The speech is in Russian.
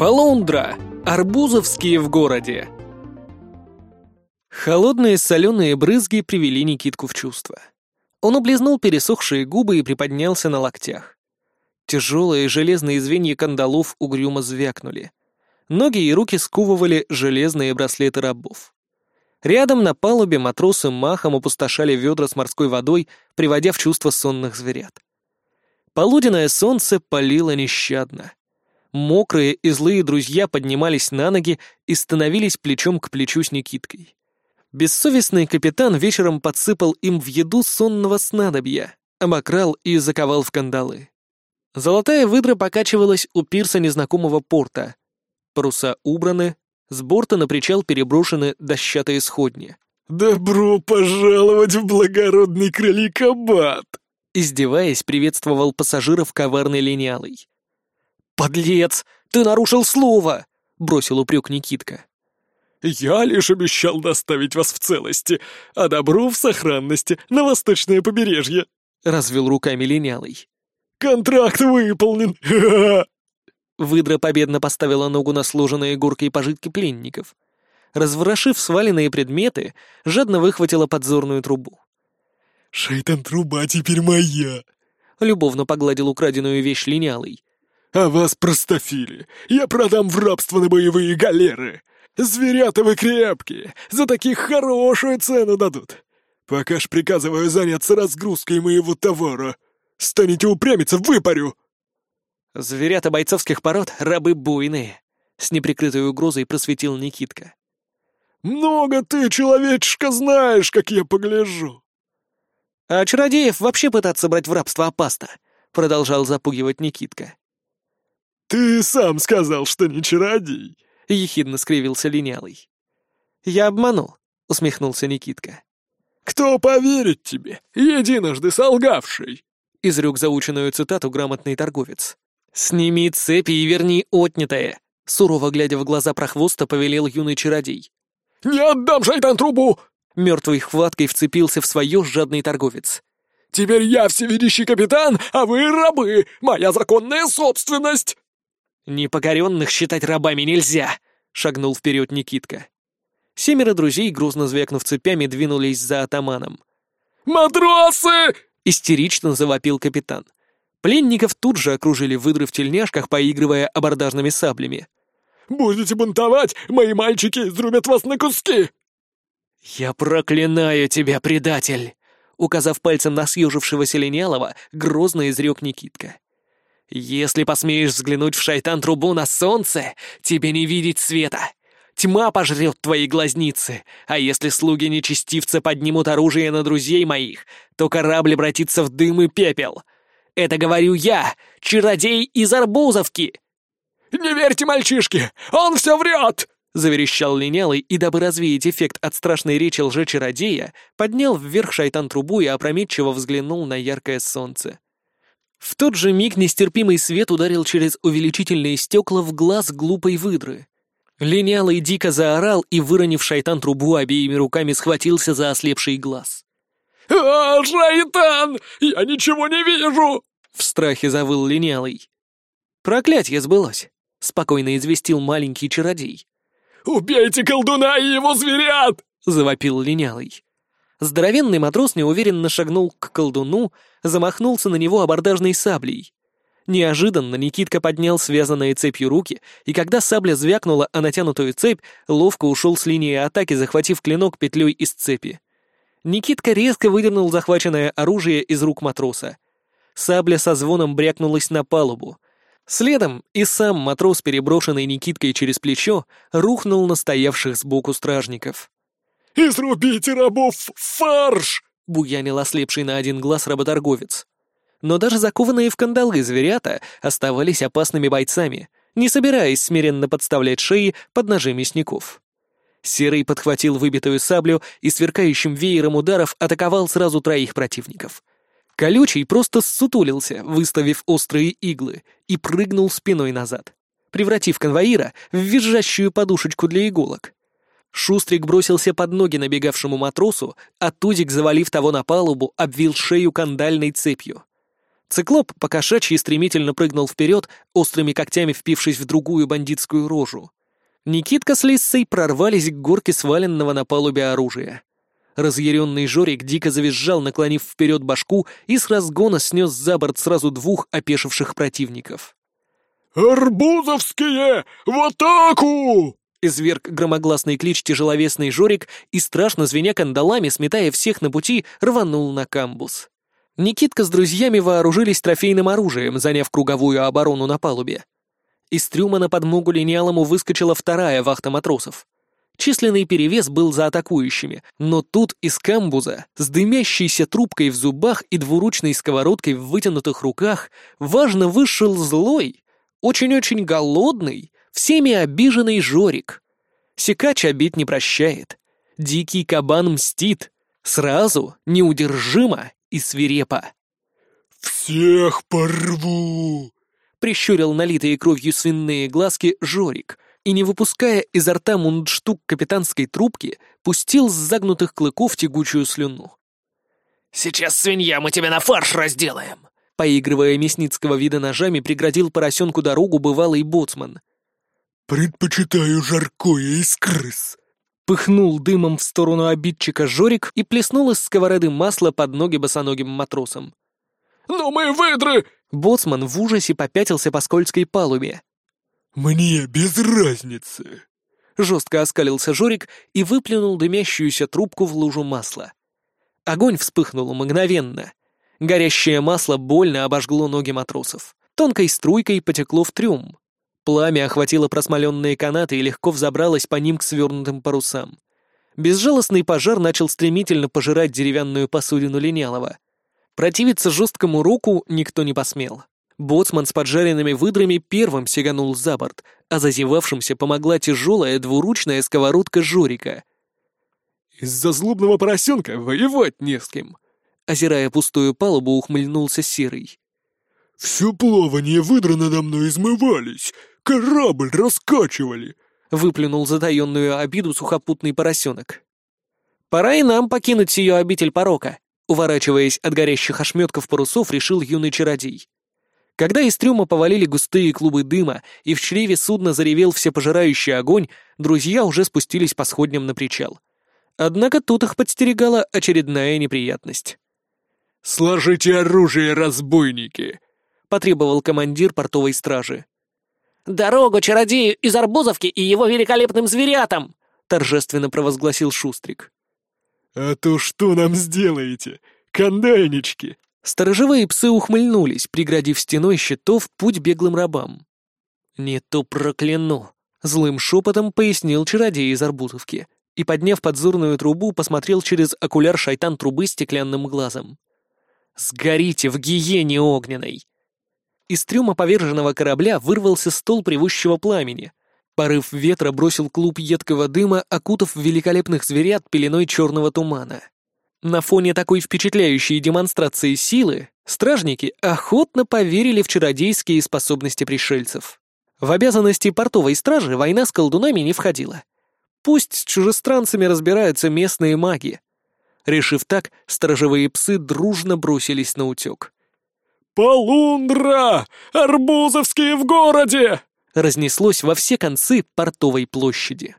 Полундра. Арбузовские в городе. Холодные соленые брызги привели Никитку в чувство. Он облизнул пересохшие губы и приподнялся на локтях. Тяжелые железные звенья кандалов угрюмо звякнули. Ноги и руки сковывали железные браслеты рабов. Рядом на палубе матросы махом опустошали ведра с морской водой, приводя в чувство сонных зверят. Полуденное солнце палило нещадно. Мокрые и злые друзья поднимались на ноги и становились плечом к плечу с Никиткой. Бессовестный капитан вечером подсыпал им в еду сонного снадобья, обокрал и заковал в кандалы. Золотая выдра покачивалась у пирса незнакомого порта. Паруса убраны, с борта на причал переброшены дощатые сходни. «Добро пожаловать в благородный кроликобат!» Издеваясь, приветствовал пассажиров коварный линялый. «Подлец! Ты нарушил слово!» — бросил упрек Никитка. «Я лишь обещал доставить вас в целости, а добро в сохранности на восточное побережье», — развел руками линялый. «Контракт выполнен! Выдра победно поставила ногу на сложенные горкой пожитки пленников. Разворошив сваленные предметы, жадно выхватила подзорную трубу. «Шайтан-труба теперь моя!» Любовно погладил украденную вещь линялый. «А вас простофили! Я продам в рабство на боевые галеры! Зверята вы крепкие! За таких хорошую цену дадут! Пока ж приказываю заняться разгрузкой моего товара! Станете упрямиться, выпарю!» «Зверята бойцовских пород — рабы буйные», — с неприкрытой угрозой просветил Никитка. «Много ты, человечишка, знаешь, как я погляжу!» «А чародеев вообще пытаться брать в рабство опасно», — продолжал запугивать Никитка. «Ты сам сказал, что не чародей», — ехидно скривился линялый. «Я обманул», — усмехнулся Никитка. «Кто поверит тебе, единожды солгавший?» — изрек заученную цитату грамотный торговец. «Сними цепи и верни отнятое!» Сурово глядя в глаза прохвоста, повелел юный чародей. «Не отдам шайтан трубу!» Мертвой хваткой вцепился в свое жадный торговец. «Теперь я всевидящий капитан, а вы рабы! Моя законная собственность!» «Непокоренных считать рабами нельзя!» — шагнул вперед Никитка. Семеро друзей, грузно звякнув цепями, двинулись за атаманом. «Матросы!» — истерично завопил капитан. Пленников тут же окружили выдры в тельняшках, поигрывая абордажными саблями. «Будете бунтовать, мои мальчики изрубят вас на куски!» «Я проклинаю тебя, предатель!» Указав пальцем на съежившегося Линялова, грозно изрек Никитка. «Если посмеешь взглянуть в шайтан-трубу на солнце, тебе не видеть света. Тьма пожрет твои глазницы, а если слуги нечестивца поднимут оружие на друзей моих, то корабль обратится в дым и пепел. Это говорю я, чародей из Арбузовки!» «Не верьте мальчишке! Он все врет!» — заверещал линялый, и, дабы развеять эффект от страшной речи лже-чародея, поднял вверх шайтан-трубу и опрометчиво взглянул на яркое солнце. В тот же миг нестерпимый свет ударил через увеличительные стекла в глаз глупой выдры. Линялый дико заорал и, выронив шайтан-трубу, обеими руками схватился за ослепший глаз. «А, шайтан! Я ничего не вижу!» В страхе завыл линялый. «Проклятье сбылось», — спокойно известил маленький чародей. «Убейте колдуна и его зверят!» — завопил линялый. Здоровенный матрос неуверенно шагнул к колдуну, замахнулся на него абордажной саблей. Неожиданно Никитка поднял связанные цепью руки, и когда сабля звякнула о натянутую цепь, ловко ушел с линии атаки, захватив клинок петлей из цепи. Никитка резко выдернул захваченное оружие из рук матроса. Сабля со звоном брякнулась на палубу. Следом и сам матрос, переброшенный Никиткой через плечо, рухнул на стоявших сбоку стражников. «Изрубите рабов фарш!» — буянил ослепший на один глаз работорговец. Но даже закованные в кандалы зверята оставались опасными бойцами, не собираясь смиренно подставлять шеи под ножи мясников. Серый подхватил выбитую саблю и сверкающим веером ударов атаковал сразу троих противников. Колючий просто ссутулился, выставив острые иглы, и прыгнул спиной назад, превратив конвоира в визжащую подушечку для иголок. Шустрик бросился под ноги набегавшему матросу, а Тузик, завалив того на палубу, обвил шею кандальной цепью. Циклоп покошачьи стремительно прыгнул вперед, острыми когтями впившись в другую бандитскую рожу. Никитка с Лиссой прорвались к горке сваленного на палубе оружия. Разъяренный Жорик дико завизжал, наклонив вперед башку, и с разгона снес за борт сразу двух опешивших противников. «Арбузовские! В атаку!» Изверг громогласный клич тяжеловесный Жорик и, страшно звеня кандалами, сметая всех на пути, рванул на камбус. Никитка с друзьями вооружились трофейным оружием, заняв круговую оборону на палубе. Из трюма на подмогу линялому выскочила вторая вахта матросов. Численный перевес был за атакующими, но тут из камбуза, с дымящейся трубкой в зубах и двуручной сковородкой в вытянутых руках, важно вышел злой, очень-очень голодный, всеми обиженный Жорик. Секач обид не прощает. Дикий кабан мстит. Сразу, неудержимо и свирепо. «Всех порву!» — прищурил налитые кровью свиные глазки Жорик и, не выпуская изо рта мундштук капитанской трубки, пустил с загнутых клыков тягучую слюну. «Сейчас, свинья, мы тебя на фарш разделаем!» Поигрывая мясницкого вида ножами, преградил поросенку дорогу бывалый боцман. «Предпочитаю жаркое из крыс!» Пыхнул дымом в сторону обидчика Жорик и плеснул из сковороды масло под ноги босоногим матросам. «Но мы выдры!» Боцман в ужасе попятился по скользкой палубе. «Мне без разницы!» Жестко оскалился Жорик и выплюнул дымящуюся трубку в лужу масла. Огонь вспыхнул мгновенно. Горящее масло больно обожгло ноги матросов. Тонкой струйкой потекло в трюм. Пламя охватило просмоленные канаты и легко взобралось по ним к свернутым парусам. Безжалостный пожар начал стремительно пожирать деревянную посудину линялого. Противиться жесткому руку никто не посмел. Боцман с поджаренными выдрами первым сиганул за борт, а зазевавшимся помогла тяжелая двуручная сковородка Жорика. «Из-за злобного поросенка воевать не с кем!» Озирая пустую палубу, ухмыльнулся Серый. «Все плавание выдры надо мной измывались, Корабль раскачивали!» — выплюнул затаенную обиду сухопутный поросенок. «Пора и нам покинуть ее обитель порока», — уворачиваясь от горящих ошметков парусов, решил юный чародей. Когда из трюма повалили густые клубы дыма и в чреве судна заревел всепожирающий огонь, друзья уже спустились по сходням на причал. Однако тут их подстерегала очередная неприятность. «Сложите оружие, разбойники!» — потребовал командир портовой стражи. «Дорогу чародею из Арбузовки и его великолепным зверятам!» — торжественно провозгласил Шустрик. «А то что нам сделаете, кандайнички?» Сторожевые псы ухмыльнулись, преградив стеной щитов путь беглым рабам. «Не то прокляну!» — злым шепотом пояснил чародей из Арбузовки и, подняв подзорную трубу, посмотрел через окуляр шайтан трубы стеклянным глазом. «Сгорите в гиене огненной!» Из трюма поверженного корабля вырвался стол привущего пламени. Порыв ветра бросил клуб едкого дыма, окутав великолепных зверят пеленой черного тумана. На фоне такой впечатляющей демонстрации силы стражники охотно поверили в чародейские способности пришельцев. В обязанности портовой стражи война с колдунами не входила. Пусть с чужестранцами разбираются местные маги. Решив так, сторожевые псы дружно бросились на утек. «Полундра! Арбузовские в городе!» разнеслось во все концы портовой площади.